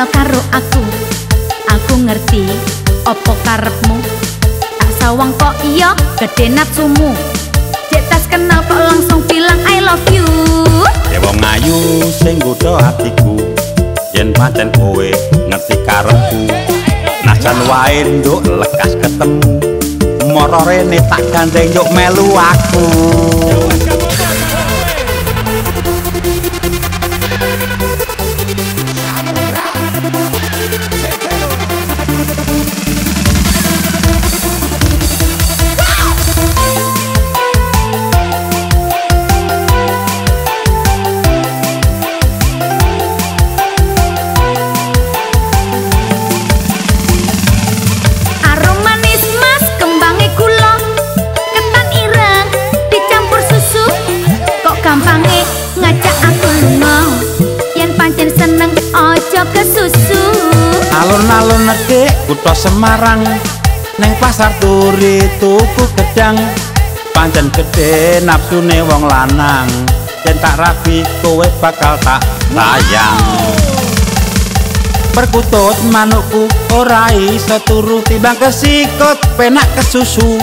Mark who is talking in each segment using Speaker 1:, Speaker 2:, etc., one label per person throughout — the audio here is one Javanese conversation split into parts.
Speaker 1: kenal karo aku. Aku ngerti opo karepmu. Tak sawang kok iya gede nafsumu. Cek tas kenal kok langsung bilang I love you.
Speaker 2: Ya wong ayu sing godho hatiku yen pancen kowe ngerti karepku. Najan wae nduk lekas ketemu moro rene tak gandeng yuk melu aku nedek kutha Semarang. Neng pasar turi tuku gedang pancen gede nafsune wong lanang. Yen tak rapi kowe bakal tak sayang perkutut manukku ora iso turu timbang kesikut penak kesusu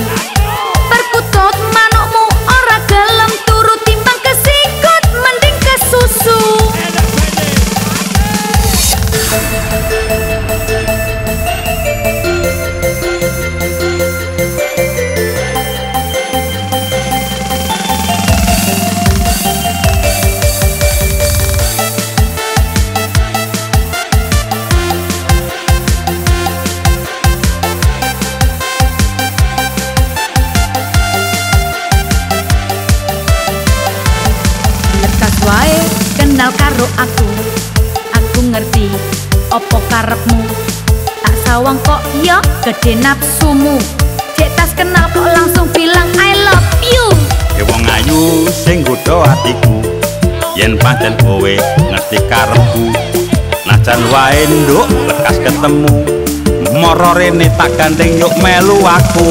Speaker 1: wae kenal karo aku. Aku ngerti opo karepmu. Tak sawang kok iya gede nafsumu cek tas kenal kok langsung bilang I love you.
Speaker 2: Ya wong ayu sing godho hatiku yen pancen kowe ngerti karepku. Najan wae nduk lekas ketemu moro rene tak gandeng yuk melu aku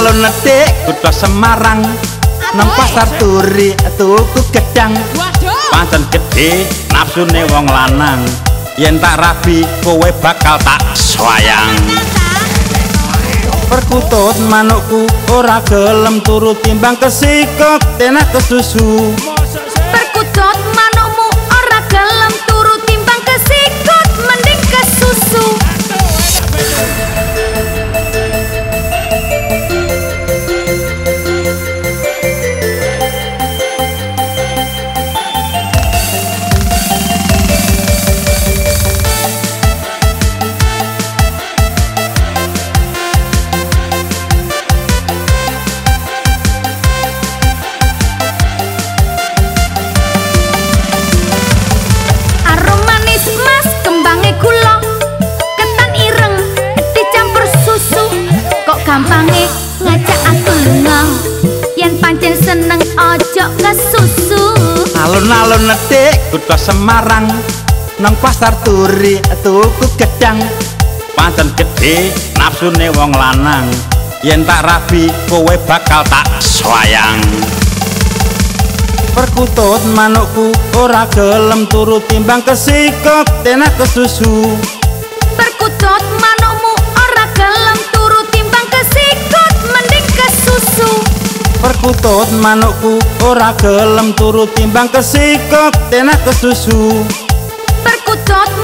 Speaker 2: alun-alun nedek kutha Semarang. Nang pasar turi tuku gedang. Pancen gede nafsune wong lanang. Yen tak rabi kowe bakal tak sayang perkutut manukku ora gelem turu timbang kesikok tenak kesusu alun-alun nedek kutha Semarang. Nang pasar turi tuku gedang. Pancen gede nafsune wong lanang. Yen tak rabi kowe bakal tak sayang perkutut manukku ora gelem turu timbang kesikok tenak kesusu.
Speaker 1: Perkutut manukmu ora gelem turu timbang kesikut mending kesusu
Speaker 2: perkutut manukku ora gelem turu timbang kesikok tenak kesusu perkutut